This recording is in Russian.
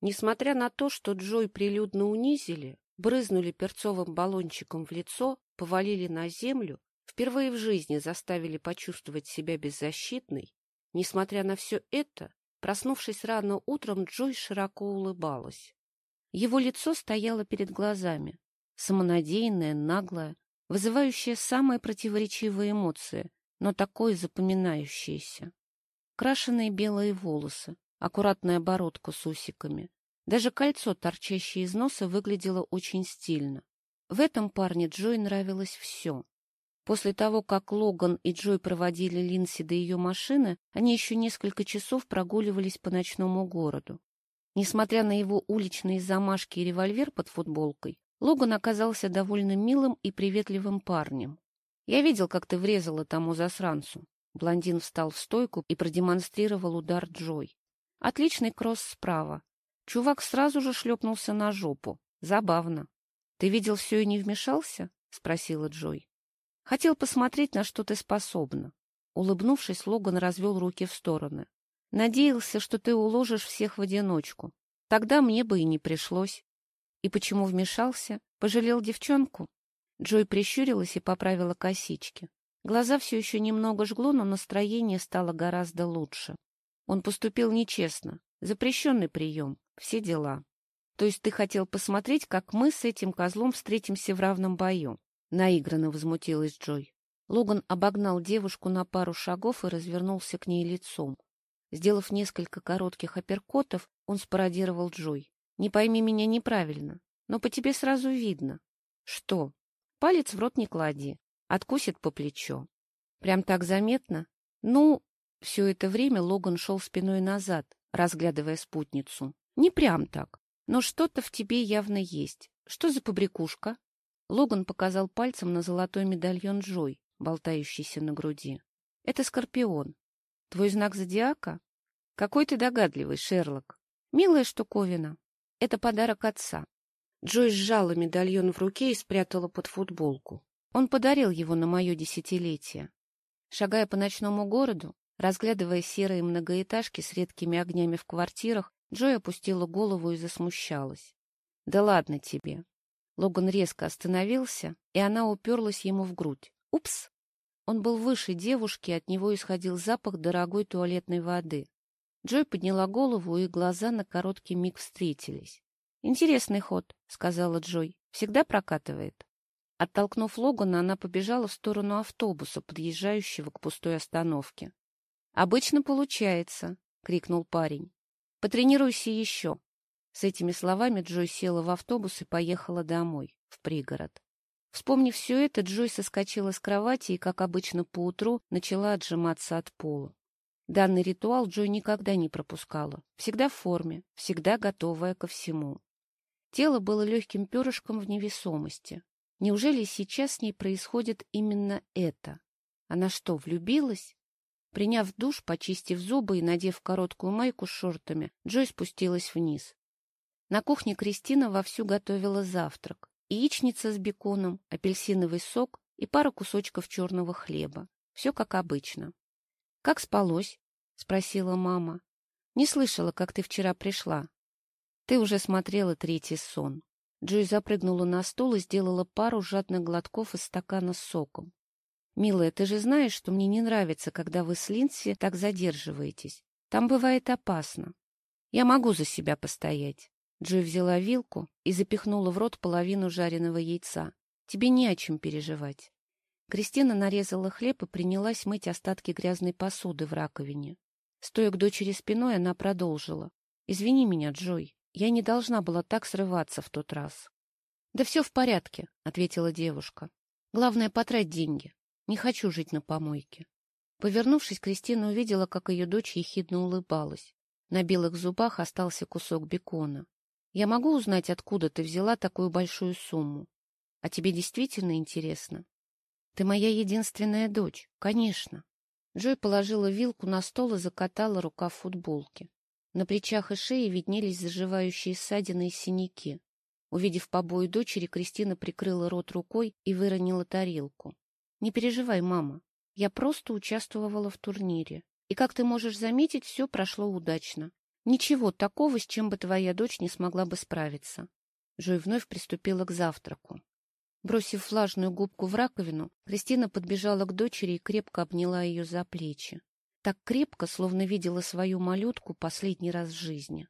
Несмотря на то, что Джой прилюдно унизили, брызнули перцовым баллончиком в лицо, повалили на землю, впервые в жизни заставили почувствовать себя беззащитной, несмотря на все это, проснувшись рано утром, Джой широко улыбалась. Его лицо стояло перед глазами, самонадеянное, наглое, вызывающее самые противоречивые эмоции, но такое запоминающееся. Крашеные белые волосы, аккуратная бородка с усиками. Даже кольцо, торчащее из носа, выглядело очень стильно. В этом парне Джой нравилось все. После того, как Логан и Джой проводили Линси до ее машины, они еще несколько часов прогуливались по ночному городу. Несмотря на его уличные замашки и револьвер под футболкой, Логан оказался довольно милым и приветливым парнем. «Я видел, как ты врезала тому засранцу». Блондин встал в стойку и продемонстрировал удар Джой. «Отличный кросс справа. Чувак сразу же шлепнулся на жопу. Забавно. Ты видел все и не вмешался?» — спросила Джой. Хотел посмотреть, на что ты способна. Улыбнувшись, Логан развел руки в стороны. Надеялся, что ты уложишь всех в одиночку. Тогда мне бы и не пришлось. И почему вмешался? Пожалел девчонку? Джой прищурилась и поправила косички. Глаза все еще немного жгло, но настроение стало гораздо лучше. Он поступил нечестно. Запрещенный прием. Все дела. То есть ты хотел посмотреть, как мы с этим козлом встретимся в равном бою? — наигранно возмутилась Джой. Логан обогнал девушку на пару шагов и развернулся к ней лицом. Сделав несколько коротких апперкотов, он спародировал Джой. — Не пойми меня неправильно, но по тебе сразу видно. — Что? Палец в рот не клади. Откусит по плечо. Прям так заметно? Ну, все это время Логан шел спиной назад, разглядывая спутницу. Не прям так, но что-то в тебе явно есть. Что за побрякушка? Логан показал пальцем на золотой медальон Джой, болтающийся на груди. — Это Скорпион. Твой знак зодиака? Какой ты догадливый, Шерлок. Милая штуковина. Это подарок отца. Джой сжала медальон в руке и спрятала под футболку. Он подарил его на мое десятилетие. Шагая по ночному городу, разглядывая серые многоэтажки с редкими огнями в квартирах, Джой опустила голову и засмущалась. — Да ладно тебе. Логан резко остановился, и она уперлась ему в грудь. Упс! Он был выше девушки, от него исходил запах дорогой туалетной воды. Джой подняла голову, и глаза на короткий миг встретились. «Интересный ход», — сказала Джой. «Всегда прокатывает». Оттолкнув Логана, она побежала в сторону автобуса, подъезжающего к пустой остановке. «Обычно получается», — крикнул парень. «Потренируйся еще». С этими словами Джой села в автобус и поехала домой, в пригород. Вспомнив все это, Джой соскочила с кровати и, как обычно поутру, начала отжиматься от пола. Данный ритуал Джой никогда не пропускала. Всегда в форме, всегда готовая ко всему. Тело было легким перышком в невесомости. Неужели сейчас с ней происходит именно это? Она что, влюбилась? Приняв душ, почистив зубы и надев короткую майку с шортами, Джой спустилась вниз. На кухне Кристина вовсю готовила завтрак. Яичница с беконом, апельсиновый сок и пара кусочков черного хлеба. Все как обычно. — Как спалось? — спросила мама. — Не слышала, как ты вчера пришла. Ты уже смотрела третий сон. Джой запрыгнула на стол и сделала пару жадных глотков из стакана с соком. — Милая, ты же знаешь, что мне не нравится, когда вы с Линси так задерживаетесь. Там бывает опасно. Я могу за себя постоять. Джой взяла вилку и запихнула в рот половину жареного яйца. Тебе не о чем переживать. Кристина нарезала хлеб и принялась мыть остатки грязной посуды в раковине. Стоя к дочери спиной, она продолжила. — Извини меня, Джой, я не должна была так срываться в тот раз. — Да все в порядке, — ответила девушка. — Главное, потрать деньги. Не хочу жить на помойке. Повернувшись, Кристина увидела, как ее дочь ехидно улыбалась. На белых зубах остался кусок бекона. Я могу узнать, откуда ты взяла такую большую сумму? А тебе действительно интересно? Ты моя единственная дочь, конечно. Джой положила вилку на стол и закатала рукав футболки. На плечах и шее виднелись заживающие ссадины и синяки. Увидев побои дочери, Кристина прикрыла рот рукой и выронила тарелку. — Не переживай, мама. Я просто участвовала в турнире. И, как ты можешь заметить, все прошло удачно. Ничего такого, с чем бы твоя дочь не смогла бы справиться. Джой вновь приступила к завтраку. Бросив влажную губку в раковину, Кристина подбежала к дочери и крепко обняла ее за плечи. Так крепко, словно видела свою малютку последний раз в жизни.